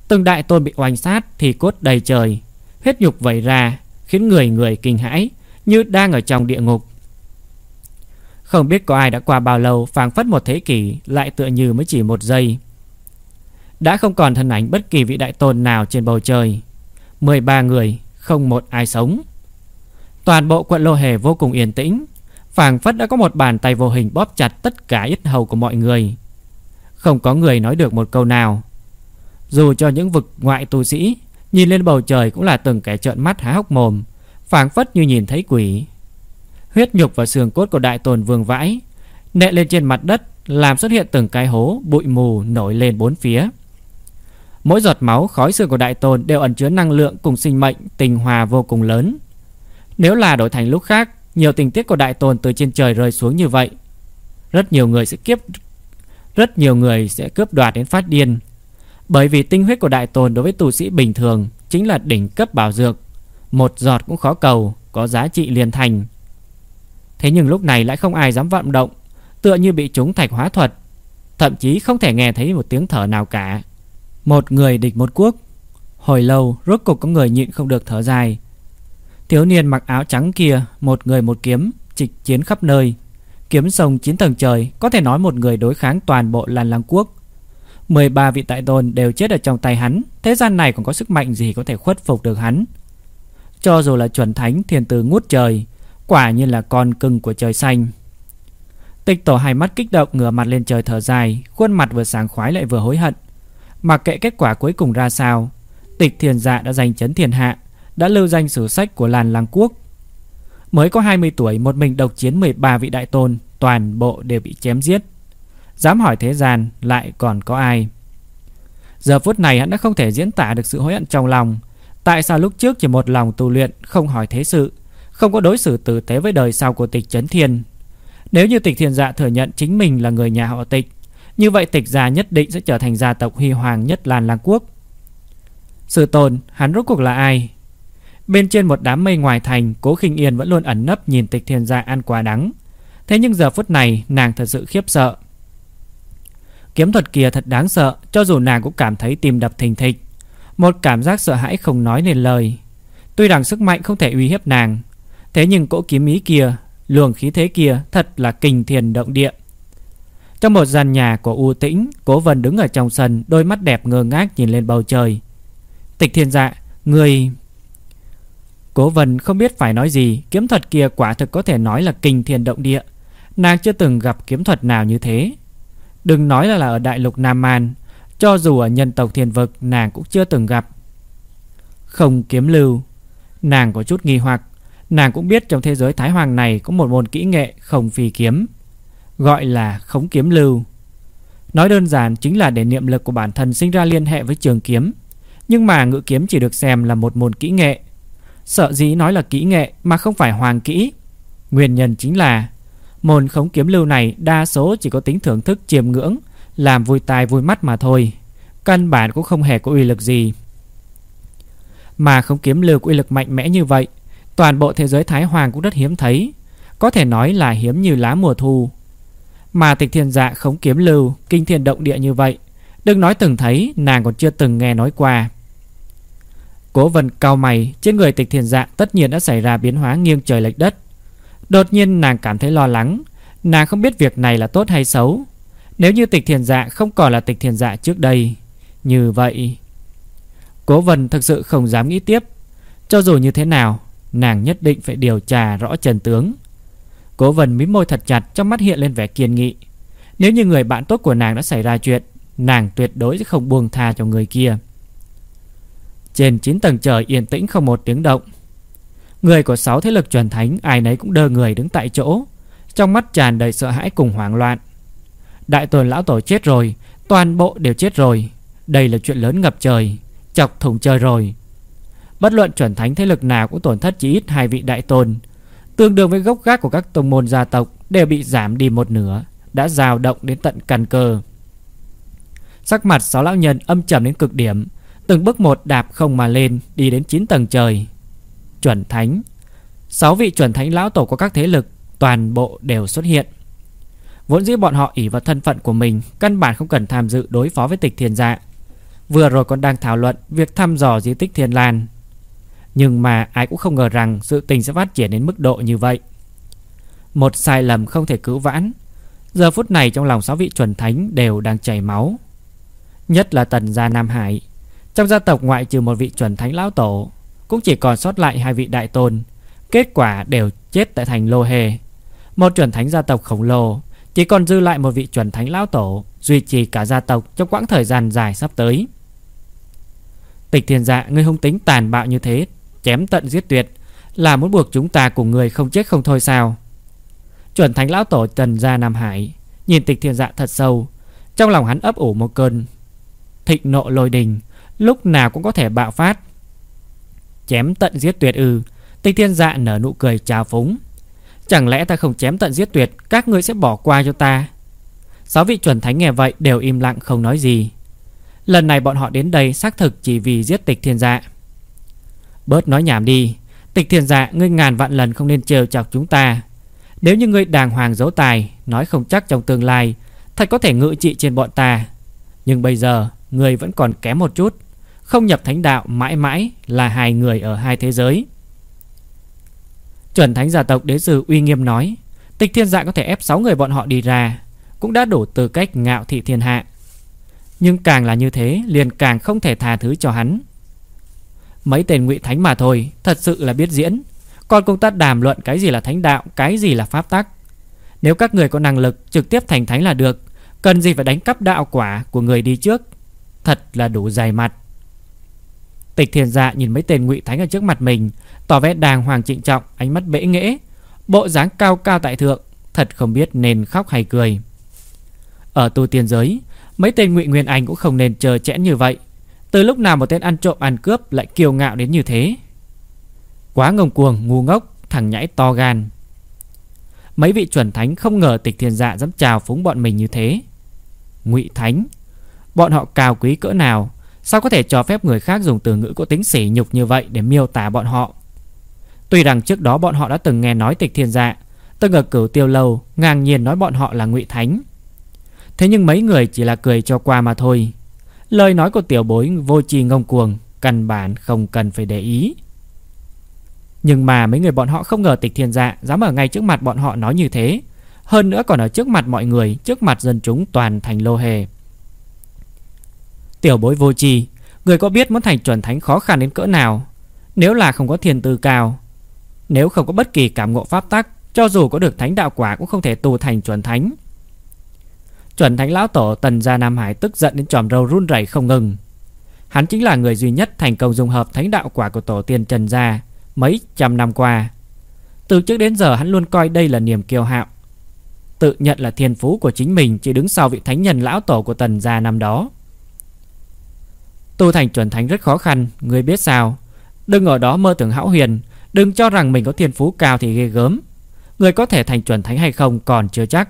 Từng đại tôn bị oanh sát thì cốt đầy trời, huyết nhục vẩy ra, khiến người người kinh hãi như đang ở trong địa ngục. Không biết có ai đã qua bao lâu, phảng phất một thế kỷ lại tựa như mới chỉ một giây. Đã không còn thân ảnh bất kỳ vị đại tôn nào trên bầu trời 13 người Không một ai sống Toàn bộ quận Lô Hề vô cùng yên tĩnh phảng phất đã có một bàn tay vô hình bóp chặt tất cả ít hầu của mọi người Không có người nói được một câu nào Dù cho những vực ngoại tu sĩ Nhìn lên bầu trời cũng là từng kẻ trợn mắt há hốc mồm, phảng phất như nhìn thấy quỷ. Huyết nhục và xương cốt của đại tồn vương vãi, Nệ lên trên mặt đất, Làm xuất hiện từng cái hố, Bụi mù nổi lên bốn phía. Mỗi giọt máu, khói xương của đại tồn Đều ẩn chứa năng lượng cùng sinh mệnh, Tình hòa vô cùng lớn. Nếu là đổi thành lúc khác, Nhiều tình tiết của đại tồn từ trên trời rơi xuống như vậy. Rất nhiều người sẽ kiếp, Rất nhiều người sẽ cướp đoạt đến phát điên. Bởi vì tinh huyết của đại tồn đối với tu sĩ bình thường Chính là đỉnh cấp bảo dược, Một giọt cũng khó cầu, Có giá trị liền thành. Thế nhưng lúc này lại không ai dám vận động, Tựa như bị chúng thạch hóa thuật, Thậm chí không thể nghe thấy một tiếng thở nào cả. Một người địch một quốc, Hồi lâu rốt cục có người nhịn không được thở dài. Thiếu niên mặc áo trắng kia, Một người một kiếm Trịch chiến khắp nơi. Kiếm sông chín tầng trời, Có thể nói một người đối kháng toàn bộ làn làng quốc. 13 vị tại tôn đều chết ở trong tay hắn. Thế gian này còn có sức mạnh gì có thể khuất phục được hắn? Cho dù là chuẩn thánh, thiên tử ngút trời, Quả như là con cưng của trời xanh. Tịch tổ hai mắt kích động, ngửa mặt lên trời thở dài, Khuôn mặt vừa sảng khoái lại vừa hối hận. Mặc kệ kết quả cuối cùng ra sao, Tịch thiền dạ đã giành chấn thiền hạ, Đã lưu danh sử sách của làn làng quốc. Mới có 20 tuổi, Một mình độc chiến 13 vị đại tôn, Toàn bộ đều bị chém giết. Dám hỏi thế gian lại còn có ai? Giờ phút này hắn đã không thể diễn tả được sự hối hận trong lòng. Tại sao lúc trước chỉ một lòng tu luyện, Không hỏi thế sự, Không có đối xử tử tế với đời sau của tịch chấn thiên? Nếu như tịch thiên dạ thừa nhận chính mình là người nhà họ tịch, Như vậy tịch gia nhất định sẽ trở thành gia tộc huy hoàng nhất làn làng quốc. Sự tồn hắn rốt cuộc là ai? Bên trên một đám mây ngoài thành, Cố khinh yên vẫn luôn ẩn nấp nhìn tịch thiên dạ ăn quá đắng. Thế nhưng giờ phút này, nàng thật sự khiếp sợ. Kiếm thuật kia thật đáng sợ, Cho dù nàng cũng cảm thấy tim đập thình thịch. Một cảm giác sợ hãi không nói nên lời. Tuy rằng sức mạnh không thể uy hiếp nàng, Thế nhưng cỗ kiếm ý kia, Luồng khí thế kia thật là kinh thiền động địa. Trong một gian nhà của U Tĩnh, Cố Vân đứng ở trong sân, Đôi mắt đẹp ngơ ngác nhìn lên bầu trời. Tịch thiên dạ Người Cố Vân không biết phải nói gì, Kiếm thuật kia quả thực có thể nói là kinh thiền động địa. Nàng chưa từng gặp kiếm thuật nào như thế. Đừng nói là, là ở đại lục Nam Man Cho dù ở nhân tộc thiền vực Nàng cũng chưa từng gặp Không kiếm lưu Nàng có chút nghi hoặc Nàng cũng biết trong thế giới Thái Hoàng này có một môn kỹ nghệ không phi kiếm, gọi là khống kiếm lưu. Nói đơn giản chính là để niệm lực của bản thân sinh ra liên hệ với trường kiếm, nhưng mà ngự kiếm chỉ được xem là một môn kỹ nghệ. Sợ dĩ nói là kỹ nghệ mà không phải hoàng kỹ. Nguyên nhân chính là môn khống kiếm lưu này đa số chỉ có tính thưởng thức chiêm ngưỡng, làm vui tai vui mắt mà thôi. Căn bản cũng không hề có uy lực gì. Mà khống kiếm lưu có uy lực mạnh mẽ như vậy Toàn bộ thế giới Thái Hoàng cũng rất hiếm thấy Có thể nói là hiếm như lá mùa thu Mà tịch thiên dạ khống kiếm lưu Kinh thiên động địa như vậy Đừng nói từng thấy Nàng còn chưa từng nghe nói qua Cố vân cao mày Trên người tịch thiên dạ tất nhiên đã xảy ra biến hóa nghiêng trời lệch đất Đột nhiên nàng cảm thấy lo lắng. Nàng không biết việc này là tốt hay xấu. Nếu như tịch thiền dạ không còn là tịch thiền dạ trước đây, Như vậy, Cố vân thực sự không dám nghĩ tiếp. Cho dù như thế nào, Nàng nhất định phải điều tra rõ trần tướng. Cố vần mím môi thật chặt, Trong mắt hiện lên vẻ kiên nghị. Nếu như người bạn tốt của nàng đã xảy ra chuyện, Nàng tuyệt đối sẽ không buông tha cho người kia. Trên 9 tầng trời yên tĩnh không một tiếng động. Người của sáu thế lực truyền thánh, Ai nấy cũng đơ người đứng tại chỗ. Trong mắt tràn đầy sợ hãi cùng hoảng loạn. Đại tuần lão tổ chết rồi, Toàn bộ đều chết rồi. Đây là chuyện lớn ngập trời, Chọc thủng trời rồi. Bất luận chuẩn thánh thế lực nào cũng tổn thất chỉ ít hai vị đại tôn. Tương đương với gốc gác của các tông môn gia tộc Đều bị giảm đi một nửa, Đã dao động đến tận căn cơ. Sắc mặt sáu lão nhân âm trầm đến cực điểm. Từng bước một đạp không mà lên, Đi đến 9 tầng trời. Chuẩn thánh Sáu vị chuẩn thánh lão tổ của các thế lực Toàn bộ đều xuất hiện Vốn dĩ bọn họ ỷ vào thân phận của mình Căn bản không cần tham dự đối phó với tịch thiên dạ Vừa rồi còn đang thảo luận Việc thăm dò di tích thiên lan nhưng mà ai cũng không ngờ rằng sự tình sẽ phát triển đến mức độ như vậy. Một sai lầm không thể cứu vãn. Giờ phút này trong lòng sáu vị chuẩn thánh đều đang chảy máu. Nhất là tần gia Nam Hải. Trong gia tộc ngoại trừ một vị chuẩn thánh lão tổ, cũng chỉ còn sót lại hai vị đại tôn. Kết quả đều chết tại thành Lô Hề. Một chuẩn thánh gia tộc khổng lồ, chỉ còn dư lại một vị chuẩn thánh lão tổ, duy trì cả gia tộc trong quãng thời gian dài sắp tới. Tịch thiên dạ Ngươi hung tính tàn bạo như thế Chém tận giết tuyệt Là muốn buộc chúng ta cùng người không chết không thôi sao Chuẩn thánh lão tổ trần gia Nam Hải Nhìn tịch thiên dạ thật sâu Trong lòng hắn ấp ủ một cơn Thịnh nộ lôi đình Lúc nào cũng có thể bạo phát Chém tận giết tuyệt ư? Tinh thiên dạ nở nụ cười trào phúng. Chẳng lẽ ta không chém tận giết tuyệt, Các ngươi sẽ bỏ qua cho ta? Sáu vị chuẩn thánh nghe vậy đều im lặng không nói gì. Lần này bọn họ đến đây xác thực chỉ vì giết tịch thiên dạ. Bớt nói nhảm đi, Tịch thiên dạ ngươi ngàn vạn lần không nên trêu chọc chúng ta. Nếu như ngươi đàng hoàng giấu tài, Nói không chắc trong tương lai, Thật có thể ngự trị trên bọn ta. Nhưng bây giờ, ngươi vẫn còn kém một chút. Không nhập thánh đạo mãi mãi Là hai người ở hai thế giới. Chuẩn thánh gia tộc đế sư uy nghiêm nói, Tịch thiên dạ có thể ép 6 người bọn họ đi ra, Cũng đã đủ tư cách ngạo thị thiên hạ. Nhưng càng là như thế, Liền càng không thể tha thứ cho hắn. Mấy tên ngụy thánh mà thôi, Thật sự là biết diễn. Còn công tác đàm luận cái gì là thánh đạo, Cái gì là pháp tắc. Nếu các người có năng lực trực tiếp thành thánh là được, Cần gì phải đánh cắp đạo quả của người đi trước? Thật là đủ dày mặt. Tịch thiền dạ nhìn mấy tên ngụy thánh ở trước mặt mình, Tỏ vẻ đàng hoàng trịnh trọng, Ánh mắt bể nghễ. Bộ dáng cao cao tại thượng, Thật không biết nên khóc hay cười. Ở tu tiên giới, Mấy tên ngụy Nguyên Anh cũng không nên chờ chẽn như vậy. Từ lúc nào một tên ăn trộm ăn cướp Lại kiêu ngạo đến như thế? Quá ngông cuồng, ngu ngốc, Thằng nhãi to gan. Mấy vị chuẩn thánh không ngờ tịch thiên dạ dám chào phúng bọn mình như thế. Ngụy thánh, Bọn họ cao quý cỡ nào? Sao có thể cho phép người khác dùng từ ngữ có tính sỉ nhục như vậy Để miêu tả bọn họ? Tuy rằng trước đó bọn họ đã từng nghe nói tịch thiên dạ Từng ở cửu tiêu lâu, Ngang nhiên nói bọn họ là ngụy thánh. Thế nhưng mấy người chỉ là cười cho qua mà thôi. Lời nói của tiểu bối vô tri ngông cuồng, Căn bản không cần phải để ý. Nhưng mà mấy người bọn họ không ngờ tịch thiên dạ Dám ở ngay trước mặt bọn họ nói như thế. Hơn nữa còn ở trước mặt mọi người, Trước mặt dân chúng toàn thành lô hề. Tiểu bối vô tri, Người có biết muốn thành chuẩn thánh khó khăn đến cỡ nào? Nếu là không có thiền tư cao, Nếu không có bất kỳ cảm ngộ pháp tắc, Cho dù có được thánh đạo quả Cũng không thể tu thành chuẩn thánh. Chuẩn thánh lão tổ Tần Gia Nam Hải Tức giận đến tròm râu run rẩy không ngừng. Hắn chính là người duy nhất thành công dùng hợp thánh đạo quả của tổ tiên Trần Gia Mấy trăm năm qua. Từ trước đến giờ hắn luôn coi đây là niềm kiêu hạo, Tự nhận là thiên phú của chính mình Chỉ đứng sau vị thánh nhân lão tổ của Tần Gia năm đó. Tu thành chuẩn thánh rất khó khăn Người biết sao? Đừng ở đó mơ tưởng hão huyền, Đừng cho rằng mình có thiên phú cao thì ghê gớm. Người có thể thành chuẩn thánh hay không còn chưa chắc.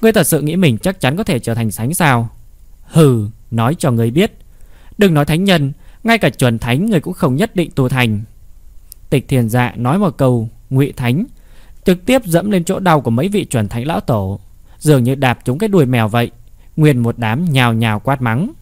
Người thật sự nghĩ mình chắc chắn có thể trở thành sánh sao? Hừ, Nói cho người biết. Đừng nói thánh nhân, Ngay cả chuẩn thánh người cũng không nhất định tu thành. Tịch thiền dạ nói một câu, ngụy thánh, Trực tiếp dẫm lên chỗ đau của mấy vị chuẩn thánh lão tổ. Dường như đạp trúng cái đuôi mèo vậy. Nguyên một đám nhào nhào quát mắng.